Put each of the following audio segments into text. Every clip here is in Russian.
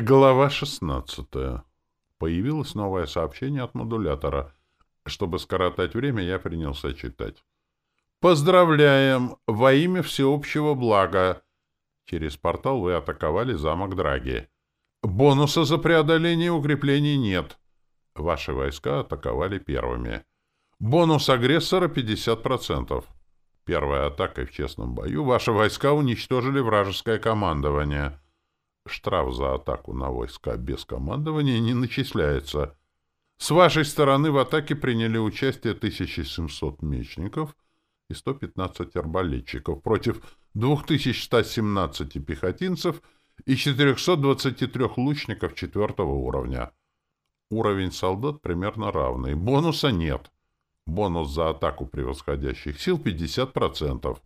Глава 16. Появилось новое сообщение от модулятора. Чтобы скоротать время, я принялся читать. «Поздравляем! Во имя всеобщего блага! Через портал вы атаковали замок Драги. Бонуса за преодоление укреплений нет. Ваши войска атаковали первыми. Бонус агрессора 50%. Первой атакой в честном бою ваши войска уничтожили вражеское командование». Штраф за атаку на войска без командования не начисляется. С вашей стороны в атаке приняли участие 1700 мечников и 115 арбалетчиков против 2117 пехотинцев и 423 лучников четвертого уровня. Уровень солдат примерно равный. Бонуса нет. Бонус за атаку превосходящих сил 50%.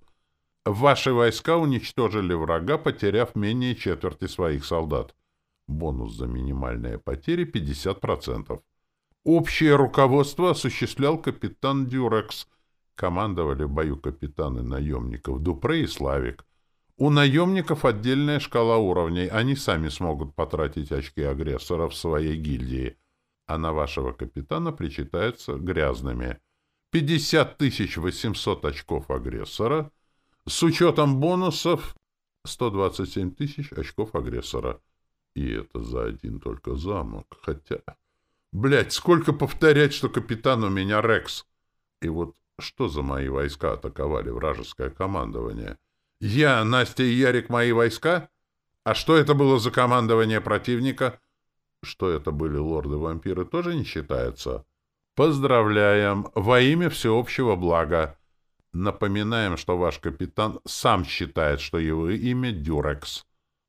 Ваши войска уничтожили врага, потеряв менее четверти своих солдат. Бонус за минимальные потери 50%. Общее руководство осуществлял капитан Дюрекс. Командовали в бою капитаны наемников Дупре и Славик. У наемников отдельная шкала уровней. Они сами смогут потратить очки агрессора в своей гильдии. А на вашего капитана причитаются грязными. 50 800 очков агрессора — с учетом бонусов 127 тысяч очков агрессора. И это за один только замок. Хотя... Блять, сколько повторять, что капитан у меня Рекс? И вот что за мои войска атаковали вражеское командование? Я, Настя и Ярик мои войска? А что это было за командование противника? Что это были лорды-вампиры, тоже не считается. Поздравляем! Во имя всеобщего блага! Напоминаем, что ваш капитан сам считает, что его имя Дюрекс.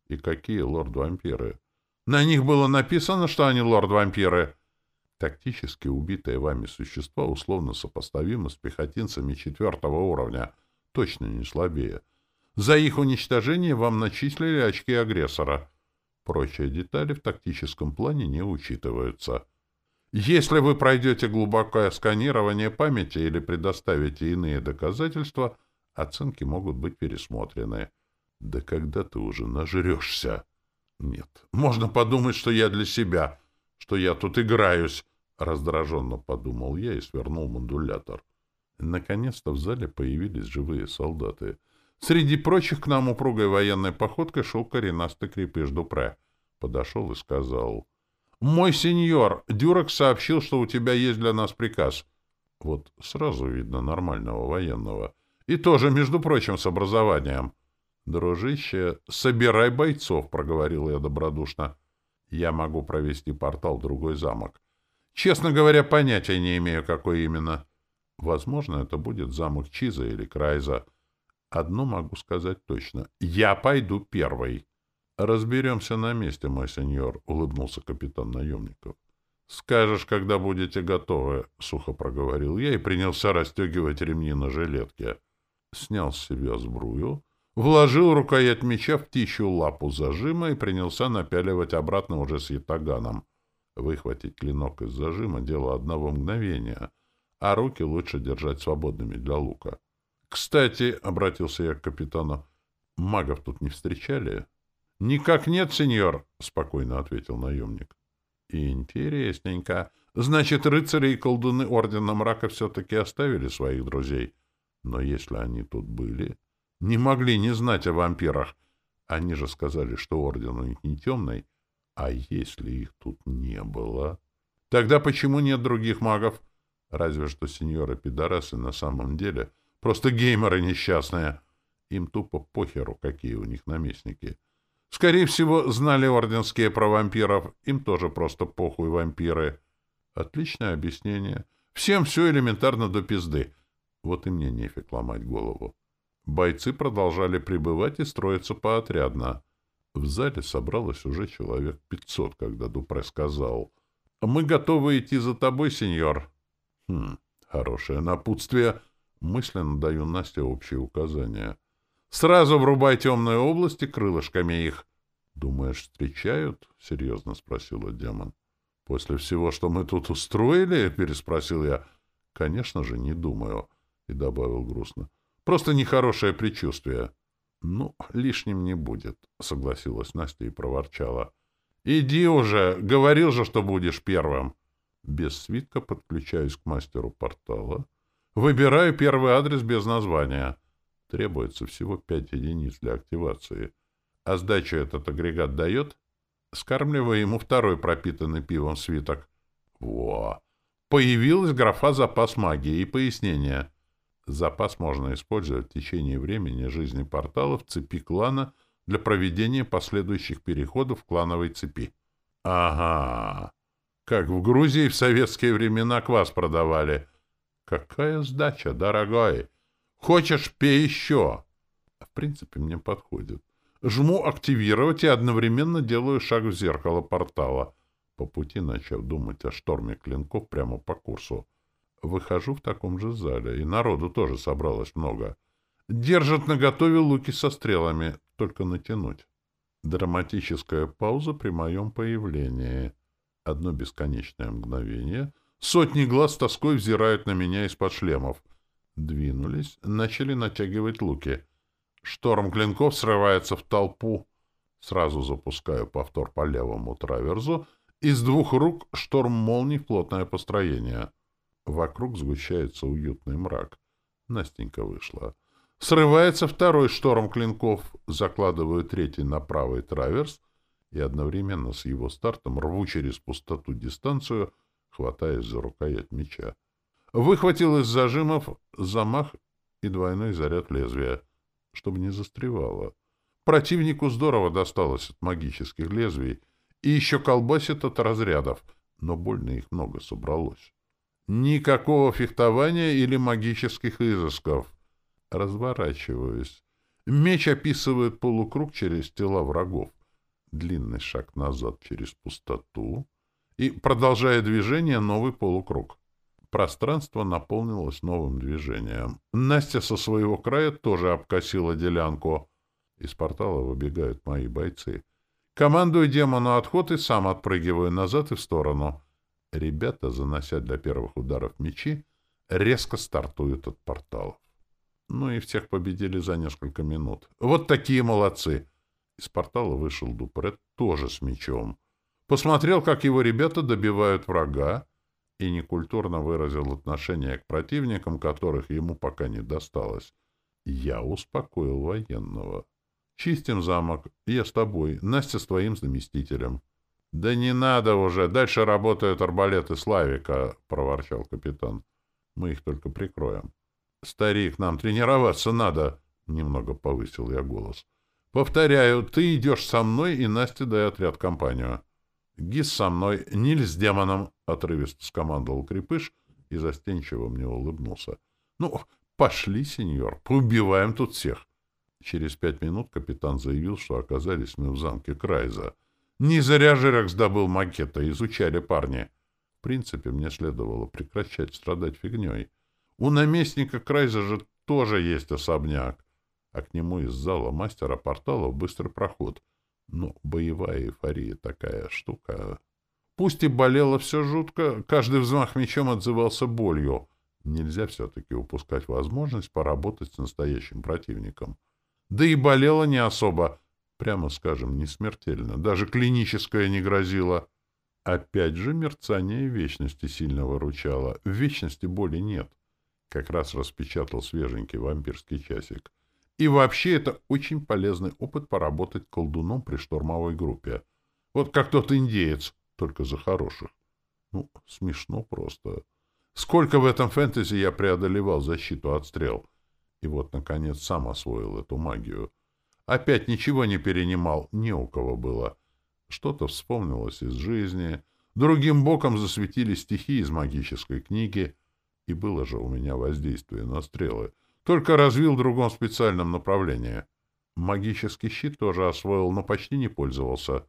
И какие лорд-вампиры? На них было написано, что они лорд-вампиры. Тактически убитые вами существа условно сопоставимы с пехотинцами четвертого уровня, точно не слабее. За их уничтожение вам начислили очки агрессора. Прочие детали в тактическом плане не учитываются. Если вы пройдете глубокое сканирование памяти или предоставите иные доказательства, оценки могут быть пересмотрены. Да когда ты уже нажрешься? Нет. Можно подумать, что я для себя, что я тут играюсь, раздраженно подумал я и свернул модулятор. Наконец-то в зале появились живые солдаты. Среди прочих к нам упругой военной походкой шел коренастый крепыш Дупре. Подошел и сказал... «Мой сеньор, Дюрок сообщил, что у тебя есть для нас приказ». Вот сразу видно нормального военного. И тоже, между прочим, с образованием. «Дружище, собирай бойцов», — проговорил я добродушно. «Я могу провести портал в другой замок. Честно говоря, понятия не имею, какой именно. Возможно, это будет замок Чиза или Крайза. Одно могу сказать точно. Я пойду первый». «Разберемся на месте, мой сеньор», — улыбнулся капитан наемников. «Скажешь, когда будете готовы», — сухо проговорил я и принялся расстегивать ремни на жилетке. Снял с себя сбрую, вложил рукоять меча в птичью лапу зажима и принялся напяливать обратно уже с ятаганом. Выхватить клинок из зажима — дело одного мгновения, а руки лучше держать свободными для лука. «Кстати», — обратился я к капитану, — «магов тут не встречали?» «Никак нет, сеньор», — спокойно ответил наемник. «Интересненько. Значит, рыцари и колдуны Ордена Мрака все-таки оставили своих друзей. Но если они тут были, не могли не знать о вампирах. Они же сказали, что Орден у них не темный. А если их тут не было? Тогда почему нет других магов? Разве что сеньоры-пидорасы на самом деле просто геймеры несчастные. Им тупо похеру, какие у них наместники». Скорее всего, знали орденские про вампиров. Им тоже просто похуй вампиры. Отличное объяснение. Всем все элементарно до пизды. Вот и мне нефиг ломать голову. Бойцы продолжали прибывать и строиться поотрядно. В зале собралось уже человек пятьсот, когда Дупре сказал. «Мы готовы идти за тобой, сеньор». «Хм, хорошее напутствие». Мысленно даю Насте общие указания. Сразу врубай темные области крылышками их. — Думаешь, встречают? — серьезно спросила демон. — После всего, что мы тут устроили? — переспросил я. — Конечно же, не думаю. И добавил грустно. — Просто нехорошее предчувствие. — Ну, лишним не будет, — согласилась Настя и проворчала. Иди уже, говорил же, что будешь первым. Без свитка подключаюсь к мастеру портала. Выбираю первый адрес без названия. Требуется всего пять единиц для активации. А сдачу этот агрегат дает? Скармливаю ему второй пропитанный пивом свиток. Во! Появилась графа «Запас магии» и пояснение. Запас можно использовать в течение времени жизни портала в цепи клана для проведения последующих переходов клановой цепи. Ага! Как в Грузии в советские времена квас продавали. Какая сдача, дорогой! Хочешь, пей еще! В принципе, мне подходит. Жму «Активировать» и одновременно делаю шаг в зеркало портала, по пути начав думать о шторме клинков прямо по курсу. Выхожу в таком же зале, и народу тоже собралось много. Держат наготове луки со стрелами, только натянуть. Драматическая пауза при моем появлении. Одно бесконечное мгновение. Сотни глаз тоской взирают на меня из-под шлемов. Двинулись, начали натягивать луки. Шторм клинков срывается в толпу. Сразу запускаю повтор по левому траверзу. Из двух рук шторм молний в плотное построение. Вокруг сгущается уютный мрак. Настенька вышла. Срывается второй шторм клинков. Закладываю третий на правый траверс и одновременно с его стартом рву через пустоту дистанцию, хватаясь за рукоять меча. Выхватил из зажимов замах и двойной заряд лезвия, чтобы не застревало. Противнику здорово досталось от магических лезвий и еще колбасит от разрядов, но больно их много собралось. Никакого фехтования или магических изысков. Разворачиваюсь. Меч описывает полукруг через тела врагов. Длинный шаг назад через пустоту. И, продолжая движение, новый полукруг. Пространство наполнилось новым движением. Настя со своего края тоже обкосила делянку. Из портала выбегают мои бойцы. Командую демону отход и сам отпрыгиваю назад и в сторону. Ребята, занося для первых ударов мечи, резко стартуют от порталов. Ну и всех победили за несколько минут. Вот такие молодцы! Из портала вышел Дупрет тоже с мечом. Посмотрел, как его ребята добивают врага, и некультурно выразил отношение к противникам, которых ему пока не досталось. Я успокоил военного. «Чистим замок. Я с тобой. Настя с твоим заместителем». «Да не надо уже! Дальше работают арбалеты Славика!» — проворчал капитан. «Мы их только прикроем». «Старик, нам тренироваться надо!» — немного повысил я голос. «Повторяю, ты идешь со мной, и Настя дай отряд компанию». «Гис со мной, Ниль с демоном!» — отрывисто скомандовал Крепыш и застенчиво мне улыбнулся. «Ну, пошли, сеньор, поубиваем тут всех!» Через пять минут капитан заявил, что оказались мы в замке Крайза — не зря Жирекс добыл макета, изучали парни. В принципе, мне следовало прекращать страдать фигней. У наместника Крайза же тоже есть особняк, а к нему из зала мастера порталов быстрый проход. Но боевая эйфория такая штука. Пусть и болело все жутко, каждый взмах мечом отзывался болью. Нельзя все-таки упускать возможность поработать с настоящим противником. Да и болело не особо, Прямо скажем, не смертельно. Даже клиническое не грозило. Опять же, мерцание вечности сильно выручало. В вечности боли нет. Как раз распечатал свеженький вампирский часик. И вообще это очень полезный опыт поработать колдуном при штурмовой группе. Вот как тот индеец, только за хороших. Ну, смешно просто. Сколько в этом фэнтези я преодолевал защиту от стрел. И вот, наконец, сам освоил эту магию. Опять ничего не перенимал, не у кого было. Что-то вспомнилось из жизни. Другим боком засветились стихи из магической книги. И было же у меня воздействие на стрелы. Только развил в другом специальном направлении. Магический щит тоже освоил, но почти не пользовался.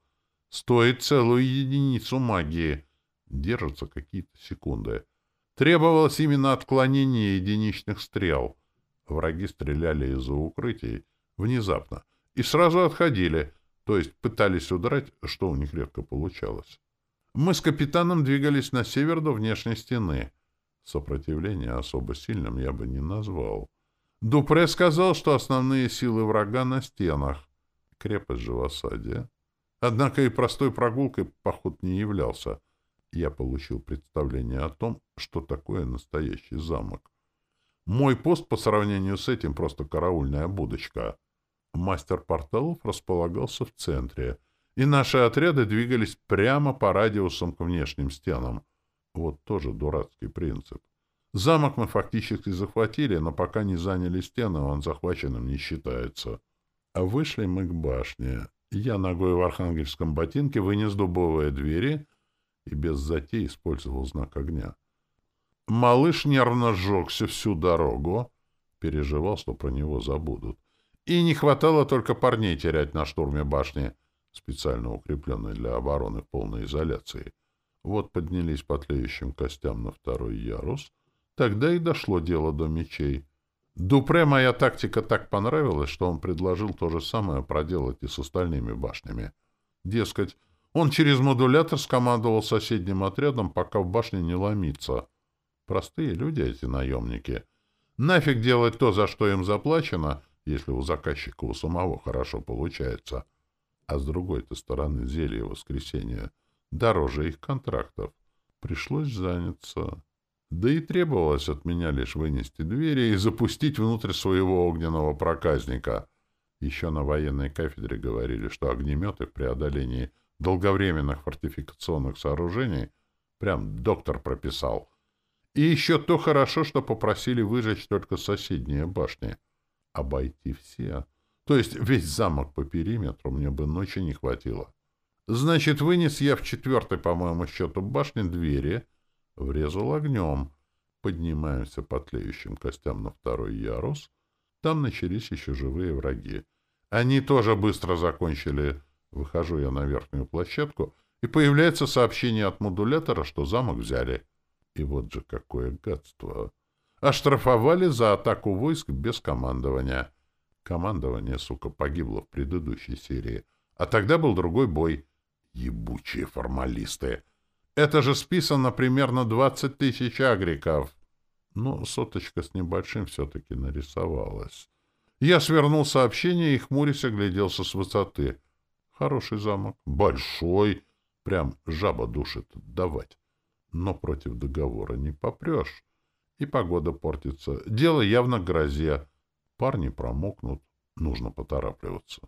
Стоит целую единицу магии. Держатся какие-то секунды. Требовалось именно отклонение единичных стрел. Враги стреляли из-за укрытий, внезапно, и сразу отходили, то есть пытались удрать, что у них редко получалось. Мы с капитаном двигались на север до внешней стены. Сопротивление особо сильным я бы не назвал. Дупре сказал, что основные силы врага на стенах. Крепость же в осаде. Однако и простой прогулкой поход не являлся. Я получил представление о том, что такое настоящий замок. Мой пост по сравнению с этим просто караульная будочка. Мастер порталов располагался в центре, и наши отряды двигались прямо по радиусам к внешним стенам. Вот тоже дурацкий принцип. Замок мы фактически захватили, но пока не заняли стены, он захваченным не считается. А вышли мы к башне. Я ногой в архангельском ботинке вынес дубовые двери и без затей использовал знак огня. Малыш нервно сжегся всю дорогу, переживал, что про него забудут. И не хватало только парней терять на штурме башни, специально укрепленной для обороны в полной изоляции. Вот поднялись по тлеющим костям на второй ярус, тогда и дошло дело до мечей. Дупре моя тактика так понравилась, что он предложил то же самое проделать и с остальными башнями. Дескать, он через модулятор скомандовал соседним отрядом, пока в башне не ломится. Простые люди эти наемники. Нафиг делать то, за что им заплачено — если у заказчика у самого хорошо получается. А с другой-то стороны зелье воскресения дороже их контрактов. Пришлось заняться. Да и требовалось от меня лишь вынести двери и запустить внутрь своего огненного проказника. Еще на военной кафедре говорили, что огнеметы в преодолении долговременных фортификационных сооружений прям доктор прописал. И еще то хорошо, что попросили выжечь только соседние башни — обойти все. То есть весь замок по периметру мне бы ночи не хватило. Значит, вынес я в четвертой, по-моему, счету башни двери, врезал огнем. Поднимаемся по тлеющим костям на второй ярус. Там начались еще живые враги. Они тоже быстро закончили. Выхожу я на верхнюю площадку, и появляется сообщение от модулятора, что замок взяли. И вот же какое гадство! Оштрафовали за атаку войск без командования. Командование, сука, погибло в предыдущей серии. А тогда был другой бой. Ебучие формалисты. Это же списано примерно 20 тысяч агриков. Но соточка с небольшим все-таки нарисовалась. Я свернул сообщение и, хмурясь, огляделся с высоты. Хороший замок. Большой. Прям жаба душит давать. Но против договора не попрешь и погода портится. Дело явно грозе. Парни промокнут, нужно поторапливаться.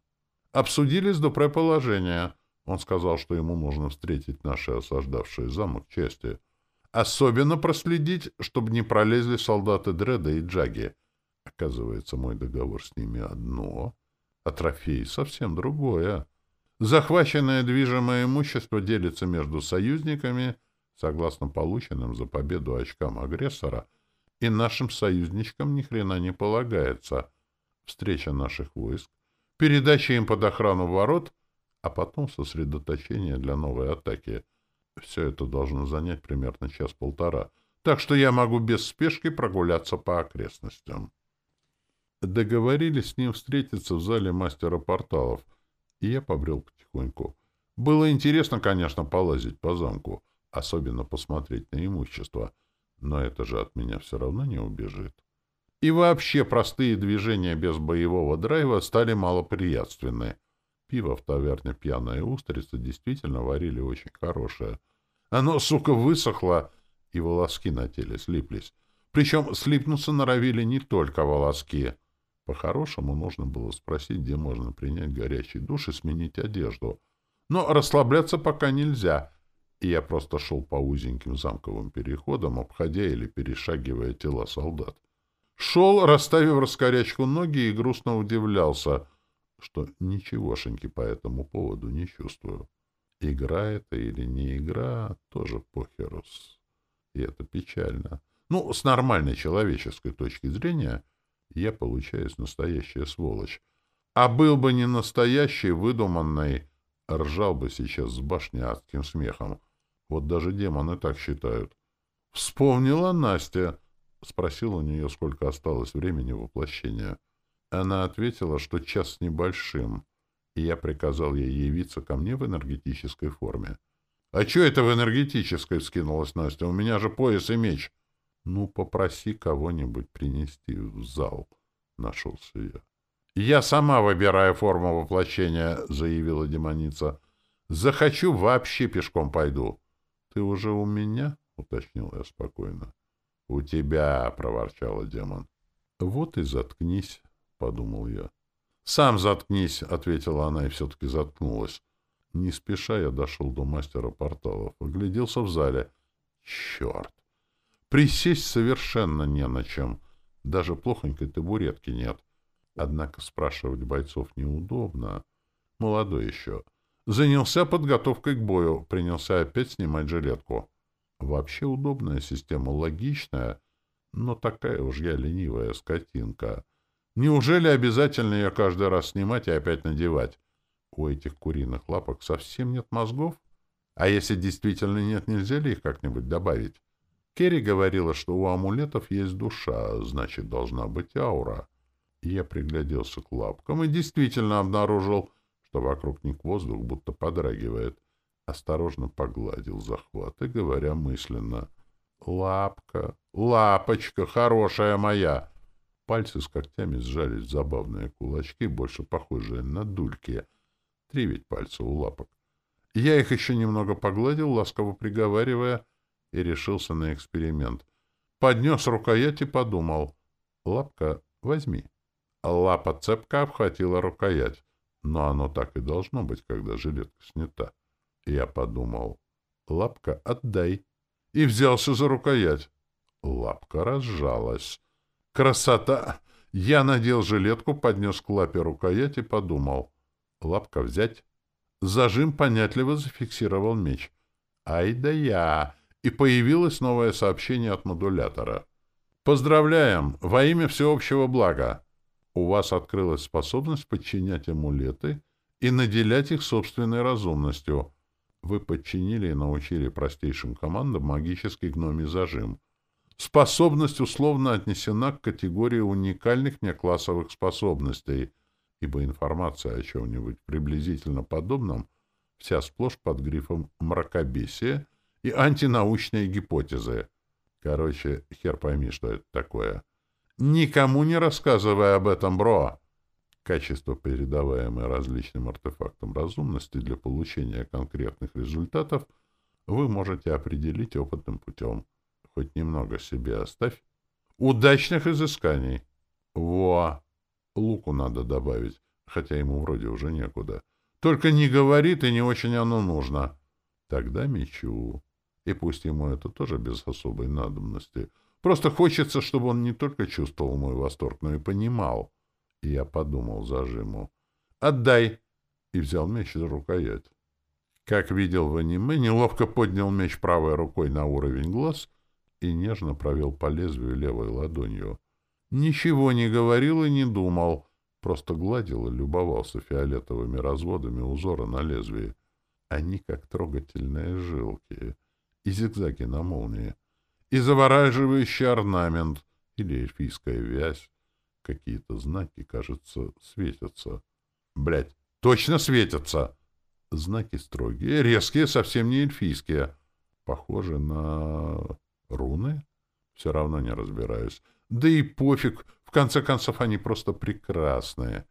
Обсудили с Дупре положение. Он сказал, что ему нужно встретить наши осаждавшие замок части. Особенно проследить, чтобы не пролезли солдаты Дреда и Джаги. Оказывается, мой договор с ними одно, а трофеи совсем другое. Захваченное движимое имущество делится между союзниками, согласно полученным за победу очкам агрессора — и нашим союзничкам ни хрена не полагается. Встреча наших войск, передача им под охрану ворот, а потом сосредоточение для новой атаки. Все это должно занять примерно час-полтора, так что я могу без спешки прогуляться по окрестностям. Договорились с ним встретиться в зале мастера порталов, и я побрел потихоньку. Было интересно, конечно, полазить по замку, особенно посмотреть на имущество — но это же от меня все равно не убежит. И вообще простые движения без боевого драйва стали малоприятственны. Пиво в таверне «Пьяная устрица» действительно варили очень хорошее. Оно, сука, высохло, и волоски на теле слиплись. Причем слипнуться норовили не только волоски. По-хорошему нужно было спросить, где можно принять горячий душ и сменить одежду. Но расслабляться пока нельзя — и я просто шел по узеньким замковым переходам, обходя или перешагивая тела солдат. Шел, расставив раскорячку ноги, и грустно удивлялся, что ничегошеньки по этому поводу не чувствую. Игра это или не игра, тоже похерус. И это печально. Ну, с нормальной человеческой точки зрения, я получаюсь настоящая сволочь. А был бы не настоящий, выдуманный, ржал бы сейчас с башни адским смехом. Вот даже демоны так считают. «Вспомнила Настя?» — спросил у нее, сколько осталось времени воплощения. Она ответила, что час с небольшим, и я приказал ей явиться ко мне в энергетической форме. «А что это в энергетической?» — вскинулась Настя. «У меня же пояс и меч». «Ну, попроси кого-нибудь принести в зал», — нашелся я. «Я сама выбираю форму воплощения», — заявила демоница. Захочу, вообще пешком пойду. — Ты уже у меня? — уточнил я спокойно. — У тебя, — проворчала демон. — Вот и заткнись, — подумал я. — Сам заткнись, — ответила она и все-таки заткнулась. Не спеша я дошел до мастера порталов, огляделся в зале. Черт! Присесть совершенно не на чем. Даже плохонькой табуретки нет. Однако спрашивать бойцов неудобно. Молодой еще. Занялся подготовкой к бою, принялся опять снимать жилетку. Вообще удобная система, логичная, но такая уж я ленивая скотинка. Неужели обязательно ее каждый раз снимать и опять надевать? У этих куриных лапок совсем нет мозгов? А если действительно нет, нельзя ли их как-нибудь добавить? Керри говорила, что у амулетов есть душа, значит, должна быть аура. Я пригляделся к лапкам и действительно обнаружил, что вокруг них воздух будто подрагивает. Осторожно погладил захват и, говоря мысленно, «Лапка, лапочка, хорошая моя!» Пальцы с когтями сжались в забавные кулачки, больше похожие на дульки. Три ведь пальца у лапок. Я их еще немного погладил, ласково приговаривая, и решился на эксперимент. Поднес рукоять и подумал. «Лапка, возьми». Лапа цепка обхватила рукоять. Но оно так и должно быть, когда жилетка снята. Я подумал. «Лапка, отдай». И взялся за рукоять. Лапка разжалась. «Красота!» Я надел жилетку, поднес к лапе рукоять и подумал. «Лапка взять?» Зажим понятливо зафиксировал меч. «Ай да я!» И появилось новое сообщение от модулятора. «Поздравляем! Во имя всеобщего блага! У вас открылась способность подчинять амулеты и наделять их собственной разумностью. Вы подчинили и научили простейшим командам магический гномий зажим. Способность условно отнесена к категории уникальных неклассовых способностей — ибо информация о чем-нибудь приблизительно подобном вся сплошь под грифом «мракобесие» и антинаучные гипотезы. Короче, хер пойми, что это такое. Никому не рассказывай об этом, бро! Качество, передаваемое различным артефактам разумности для получения конкретных результатов, вы можете определить опытным путем. Хоть немного себе оставь. Удачных изысканий! Во! Луку надо добавить, хотя ему вроде уже некуда. Только не говорит, и не очень оно нужно. Тогда мечу. И пусть ему это тоже без особой надобности. Просто хочется, чтобы он не только чувствовал мой восторг, но и понимал. И я подумал зажиму. «Отдай!» И взял меч за рукоять. Как видел в аниме, неловко поднял меч правой рукой на уровень глаз и нежно провел по лезвию левой ладонью. Ничего не говорил и не думал, просто гладил и любовался фиолетовыми разводами узора на лезвии. Они как трогательные жилки и зигзаги на молнии, и завораживающий орнамент или эльфийская вязь. Какие-то знаки, кажется, светятся. Блять, точно светятся! Знаки строгие, резкие, совсем не эльфийские. Похожи на руны? Все равно не разбираюсь. Да и пофиг, в конце концов, они просто прекрасные.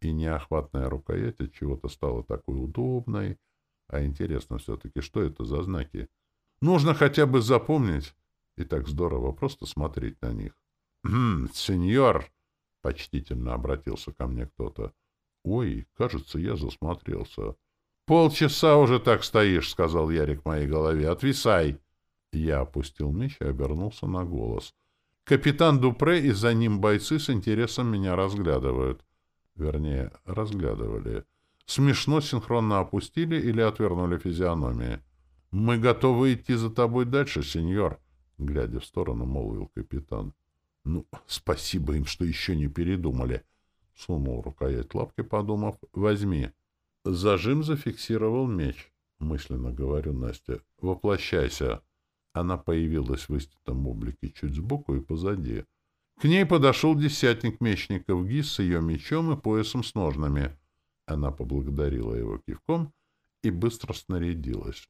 И неохватная рукоять от чего-то стала такой удобной. А интересно все-таки, что это за знаки? Нужно хотя бы запомнить. И так здорово просто смотреть на них. «Хм, сеньор!» — почтительно обратился ко мне кто-то. «Ой, кажется, я засмотрелся». «Полчаса уже так стоишь», — сказал Ярик моей голове. «Отвисай!» Я опустил меч и обернулся на голос. Капитан Дупре и за ним бойцы с интересом меня разглядывают. Вернее, разглядывали. Смешно синхронно опустили или отвернули физиономии. «Мы готовы идти за тобой дальше, сеньор», — глядя в сторону, молвил капитан. «Ну, спасибо им, что еще не передумали», — сунул рукоять лапки, подумав. «Возьми». Зажим зафиксировал меч, мысленно говорю Настя. «Воплощайся». Она появилась в истинном облике чуть сбоку и позади. К ней подошел десятник мечников Гис с ее мечом и поясом с ножнами. Она поблагодарила его кивком и быстро снарядилась.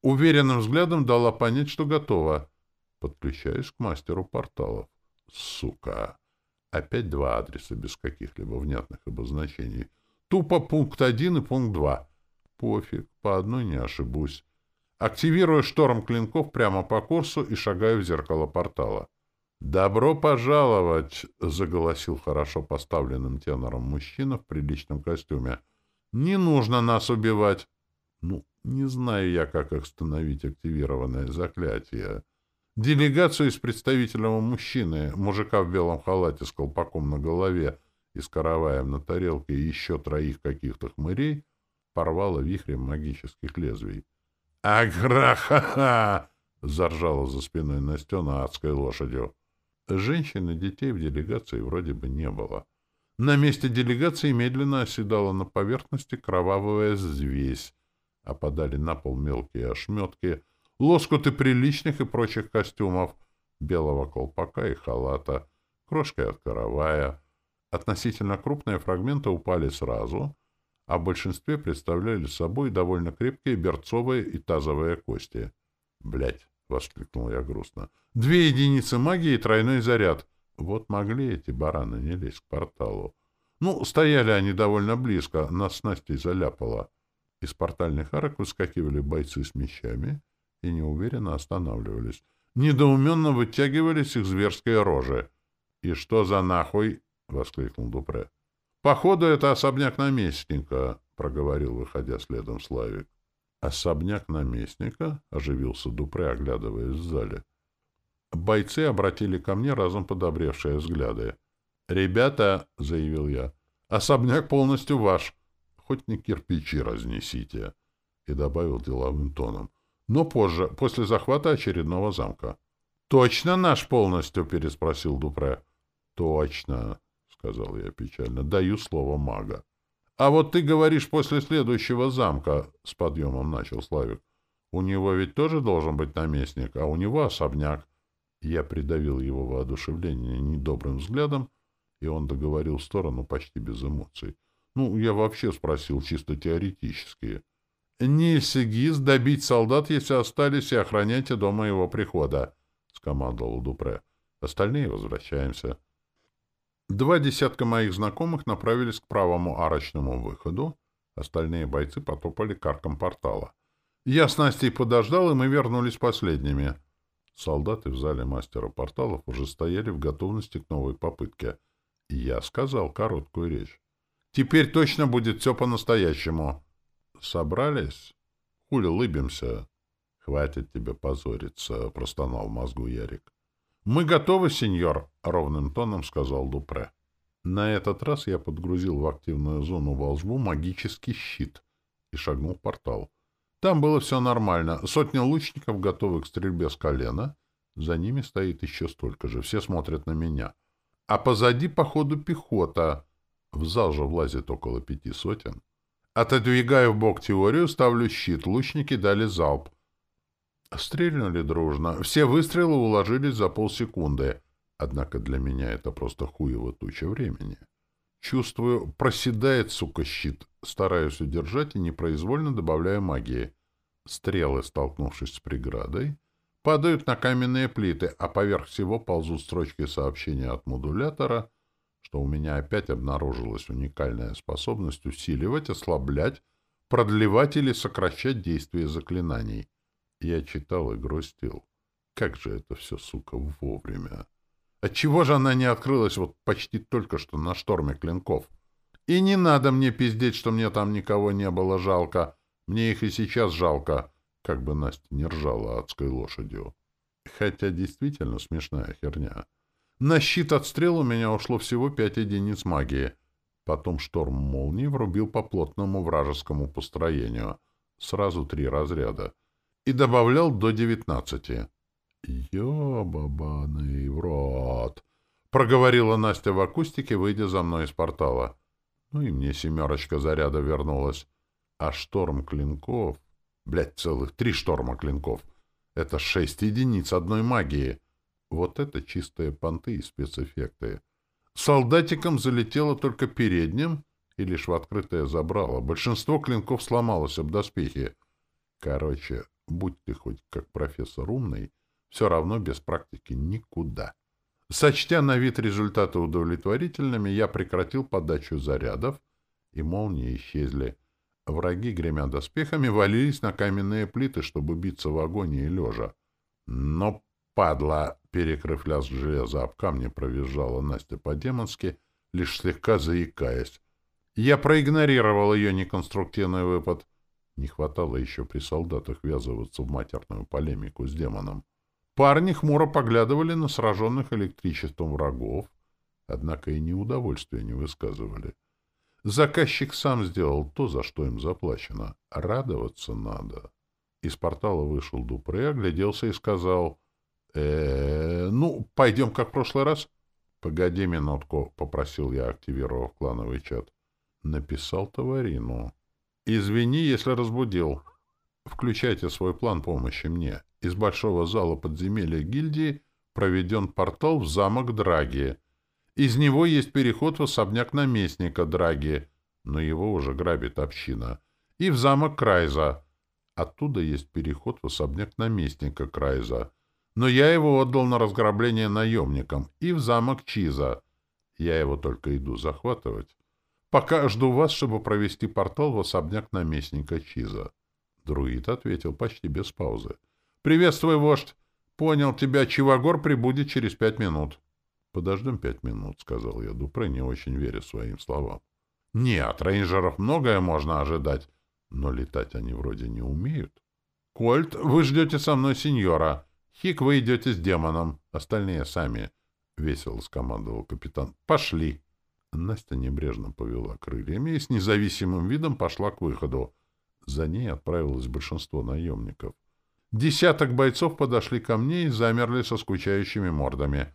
Уверенным взглядом дала понять, что готова. Подключаюсь к мастеру порталов. Сука! Опять два адреса без каких-либо внятных обозначений. Тупо пункт один и пункт два. Пофиг, по одной не ошибусь. Активирую шторм клинков прямо по курсу и шагаю в зеркало портала. «Добро пожаловать!» — заголосил хорошо поставленным тенором мужчина в приличном костюме. «Не нужно нас убивать!» «Ну, не знаю я, как остановить активированное заклятие. Делегацию из представительного мужчины, мужика в белом халате с колпаком на голове и с караваем на тарелке и еще троих каких-то хмырей порвало вихрем магических лезвий. «Агра-ха-ха!» — заржала за спиной Настена адской лошадью. Женщин и детей в делегации вроде бы не было. На месте делегации медленно оседала на поверхности кровавая взвесь, опадали на пол мелкие ошметки, лоскуты приличных и прочих костюмов, белого колпака и халата, крошки от каравая. Относительно крупные фрагменты упали сразу, а в большинстве представляли собой довольно крепкие берцовые и тазовые кости. Блять, воскликнул я грустно. «Две единицы магии и тройной заряд. Вот могли эти бараны не лезть к порталу. Ну, стояли они довольно близко, нас с Настей заляпало». Из портальных арок выскакивали бойцы с мечами и неуверенно останавливались. Недоуменно вытягивались их зверские рожи. «И что за нахуй?» — воскликнул Дупре. «Походу, это особняк наместника», — проговорил, выходя следом Славик. «Особняк наместника?» — оживился Дупре, оглядываясь в зале. Бойцы обратили ко мне разом подобревшие взгляды. «Ребята», — заявил я, — «особняк полностью ваш хоть не кирпичи разнесите, — и добавил деловым тоном. Но позже, после захвата очередного замка. — Точно наш полностью? — переспросил Дупре. — Точно, — сказал я печально. — Даю слово мага. — А вот ты говоришь после следующего замка, — с подъемом начал Славик. — У него ведь тоже должен быть наместник, а у него особняк. Я придавил его воодушевление недобрым взглядом, и он договорил в сторону почти без эмоций. Ну, я вообще спросил чисто теоретически. «Нильс Гиз добить солдат, если остались, и охраняйте до моего прихода», — скомандовал Дупре. «Остальные возвращаемся». Два десятка моих знакомых направились к правому арочному выходу, остальные бойцы потопали к аркам портала. Я с Настей подождал, и мы вернулись последними. Солдаты в зале мастера порталов уже стояли в готовности к новой попытке, и я сказал короткую речь. Теперь точно будет все по-настоящему. Собрались? Хули лыбимся? Хватит тебе позориться, простонал мозгу Ярик. Мы готовы, сеньор, ровным тоном сказал Дупре. На этот раз я подгрузил в активную зону волжбу магический щит и шагнул в портал. Там было все нормально. Сотня лучников готовы к стрельбе с колена. За ними стоит еще столько же. Все смотрят на меня. А позади, походу, пехота. В зал же влазит около пяти сотен. Отодвигаю в бок теорию, ставлю щит. Лучники дали залп. Стрельнули дружно. Все выстрелы уложились за полсекунды. Однако для меня это просто хуево туча времени. Чувствую, проседает, сука, щит. Стараюсь удержать и непроизвольно добавляю магии. Стрелы, столкнувшись с преградой, падают на каменные плиты, а поверх всего ползут строчки сообщения от модулятора — что у меня опять обнаружилась уникальная способность усиливать, ослаблять, продлевать или сокращать действие заклинаний. Я читал и грустил. Как же это все, сука, вовремя! Отчего же она не открылась вот почти только что на шторме клинков? И не надо мне пиздеть, что мне там никого не было жалко. Мне их и сейчас жалко, как бы Настя не ржала адской лошадью. Хотя действительно смешная херня. На щит отстрел у меня ушло всего пять единиц магии. Потом шторм молнии врубил по плотному вражескому построению. Сразу три разряда. И добавлял до девятнадцати. «Ёбабаный в рот!» — проговорила Настя в акустике, выйдя за мной из портала. Ну и мне семерочка заряда вернулась. А шторм клинков... Блядь, целых три шторма клинков. Это шесть единиц одной магии. Вот это чистые понты и спецэффекты. Солдатиком залетело только передним и лишь в открытое забрало. Большинство клинков сломалось об доспехи. Короче, будь ты хоть как профессор умный, все равно без практики никуда. Сочтя на вид результаты удовлетворительными, я прекратил подачу зарядов, и молнии исчезли. Враги, гремя доспехами, валились на каменные плиты, чтобы биться в агонии лежа. Но падла, перекрыв лязг железа об камни, провизжала Настя по-демонски, лишь слегка заикаясь. Я проигнорировал ее неконструктивный выпад. Не хватало еще при солдатах ввязываться в матерную полемику с демоном. Парни хмуро поглядывали на сраженных электричеством врагов, однако и неудовольствия не высказывали. Заказчик сам сделал то, за что им заплачено. Радоваться надо. Из портала вышел Дупре, огляделся и сказал, э, -э ну, пойдем как в прошлый раз. — Погоди минутку, — попросил я, активировав клановый чат. Написал товарину. — Извини, если разбудил. Включайте свой план помощи мне. Из большого зала подземелья гильдии проведен портал в замок Драги. Из него есть переход в особняк наместника Драги, но его уже грабит община, и в замок Крайза. Оттуда есть переход в особняк наместника Крайза, но я его отдал на разграбление наемникам, и в замок Чиза. Я его только иду захватывать. Пока жду вас, чтобы провести портал в особняк наместника Чиза. Друид ответил почти без паузы. — Приветствую, вождь! Понял тебя, Чивагор прибудет через пять минут. — Подождем пять минут, — сказал я Дупре, не очень веря своим словам. — Нет, рейнджеров многое можно ожидать, но летать они вроде не умеют. — Кольт, вы ждете со мной сеньора. Хик, вы идете с демоном. Остальные сами. — весело скомандовал капитан. — Пошли. Настя небрежно повела крыльями и с независимым видом пошла к выходу. За ней отправилось большинство наемников. Десяток бойцов подошли ко мне и замерли со скучающими мордами.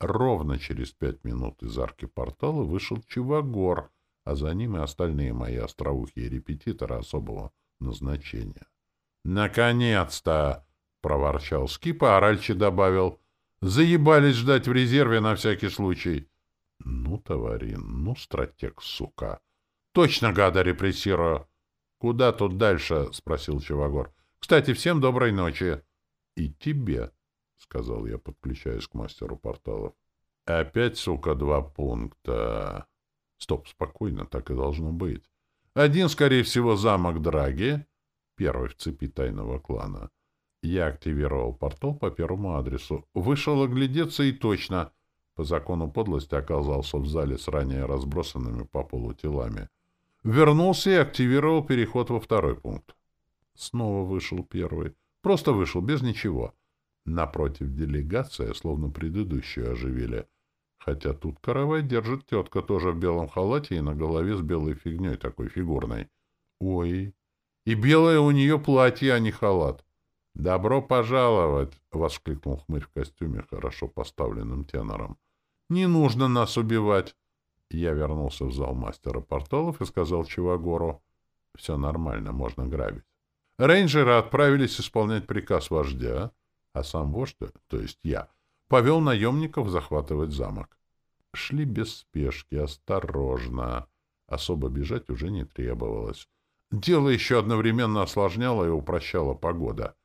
Ровно через пять минут из арки портала вышел Чивагор, а за ним и остальные мои остроухие репетиторы особого назначения. «Наконец-то!» — проворчал Скип, а Аральчи добавил. «Заебались ждать в резерве на всякий случай». «Ну, товарин, ну, стратег, сука!» «Точно гада репрессирую!» «Куда тут дальше?» — спросил Чивагор. «Кстати, всем доброй ночи!» «И тебе!» — сказал я, подключаясь к мастеру порталов. — Опять, сука, два пункта. Стоп, спокойно, так и должно быть. Один, скорее всего, замок Драги, первый в цепи тайного клана. Я активировал портал по первому адресу. Вышел оглядеться и точно, по закону подлости, оказался в зале с ранее разбросанными по полу телами. Вернулся и активировал переход во второй пункт. Снова вышел первый. Просто вышел, без ничего. — Напротив делегация, словно предыдущую, оживили. Хотя тут каравай держит тетка тоже в белом халате и на голове с белой фигней такой фигурной. Ой, и белое у нее платье, а не халат. «Добро пожаловать!» — воскликнул хмырь в костюме, хорошо поставленным тенором. «Не нужно нас убивать!» Я вернулся в зал мастера порталов и сказал Чивагору. «Все нормально, можно грабить». Рейнджеры отправились исполнять приказ вождя, а сам вождь, то есть я, повел наемников захватывать замок. Шли без спешки, осторожно. Особо бежать уже не требовалось. Дело еще одновременно осложняло и упрощало погода.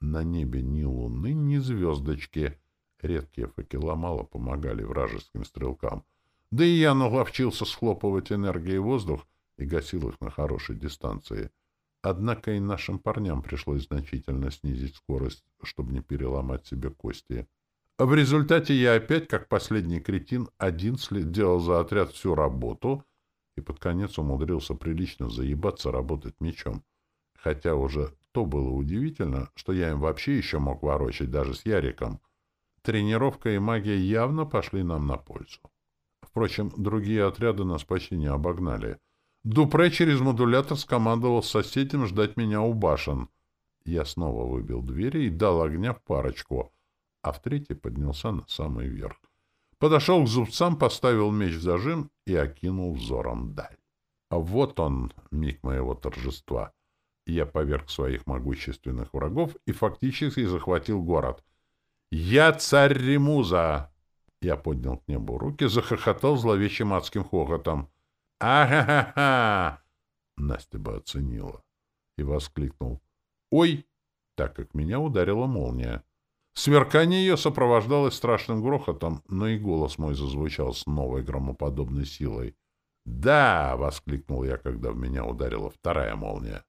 На небе ни луны, ни звездочки. Редкие факела мало помогали вражеским стрелкам. Да и я наловчился схлопывать энергией воздух и гасил их на хорошей дистанции. Однако и нашим парням пришлось значительно снизить скорость, чтобы не переломать себе кости. В результате я опять, как последний кретин, один делал за отряд всю работу и под конец умудрился прилично заебаться работать мечом. Хотя уже то было удивительно, что я им вообще еще мог ворочать даже с Яриком. Тренировка и магия явно пошли нам на пользу. Впрочем, другие отряды нас почти не обогнали — Дупре через модулятор скомандовал соседям ждать меня у башен. Я снова выбил двери и дал огня в парочку, а в третий поднялся на самый верх. Подошел к зубцам, поставил меч в зажим и окинул взором даль. А вот он, миг моего торжества. Я поверг своих могущественных врагов и фактически захватил город. «Я царь Ремуза!» Я поднял к небу руки, захохотал зловещим адским хохотом — «А-ха-ха-ха!» Настя бы оценила. И воскликнул. «Ой!» так как меня ударила молния. Сверкание ее сопровождалось страшным грохотом, но и голос мой зазвучал с новой громоподобной силой. «Да!» — воскликнул я, когда в меня ударила вторая молния.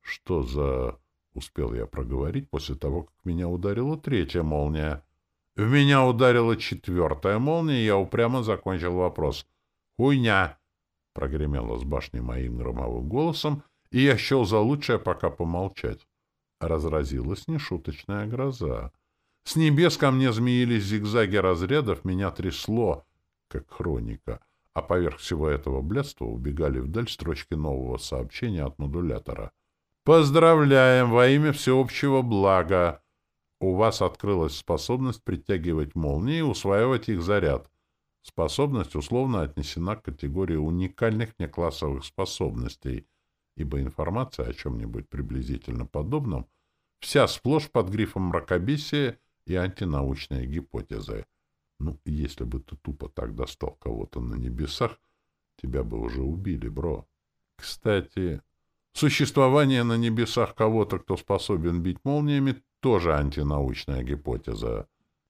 «Что за...» — успел я проговорить после того, как меня ударила третья молния. В меня ударила четвертая молния, и я упрямо закончил вопрос. «Хуйня!» — прогремело с башни моим громовым голосом, и я счел за лучшее пока помолчать. Разразилась нешуточная гроза. С небес ко мне змеились зигзаги разрядов, меня трясло, как хроника, а поверх всего этого блядства убегали вдаль строчки нового сообщения от модулятора. «Поздравляем! Во имя всеобщего блага! У вас открылась способность притягивать молнии и усваивать их заряд. Способность условно отнесена к категории уникальных неклассовых способностей, ибо информация о чем-нибудь приблизительно подобном вся сплошь под грифом мракобесия и антинаучные гипотезы. Ну, если бы ты тупо так достал кого-то на небесах, тебя бы уже убили, бро. Кстати, существование на небесах кого-то, кто способен бить молниями, тоже антинаучная гипотеза.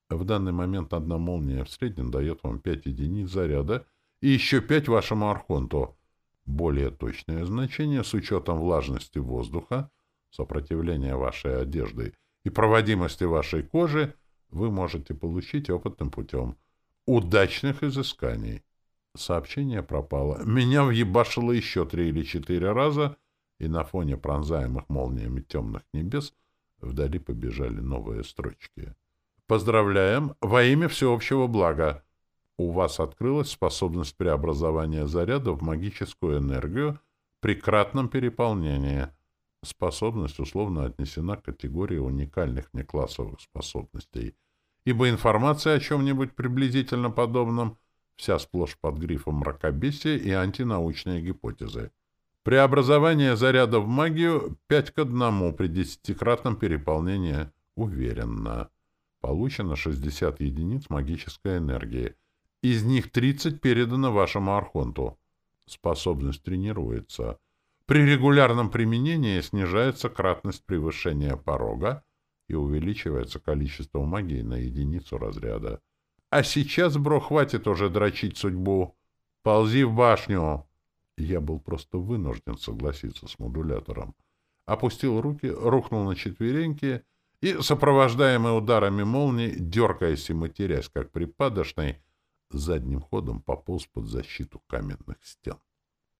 В данный момент одна молния в среднем дает вам 5 единиц заряда и еще 5 вашему архонту. Более точное значение с учетом влажности воздуха, сопротивления вашей одежды и проводимости вашей кожи вы можете получить опытным путем. Удачных изысканий. Сообщение пропало. Меня въебашило еще три или четыре раза, и на фоне пронзаемых молниями темных небес вдали побежали новые строчки. Поздравляем! Во имя всеобщего блага! У вас открылась способность преобразования заряда в магическую энергию при кратном переполнении. Способность условно отнесена к категории уникальных неклассовых способностей, ибо информация о чем-нибудь приблизительно подобном вся сплошь под грифом мракобесия и антинаучные гипотезы. Преобразование заряда в магию 5 к 1 при десятикратном переполнении уверенно. Получено 60 единиц магической энергии. Из них 30 передано вашему архонту. Способность тренируется. При регулярном применении снижается кратность превышения порога и увеличивается количество магии на единицу разряда. А сейчас, бро, хватит уже дрочить судьбу. Ползи в башню. Я был просто вынужден согласиться с модулятором. Опустил руки, рухнул на четвереньки и, сопровождаемый ударами молний, дергаясь и матерясь, как припадочный, задним ходом пополз под защиту каменных стен.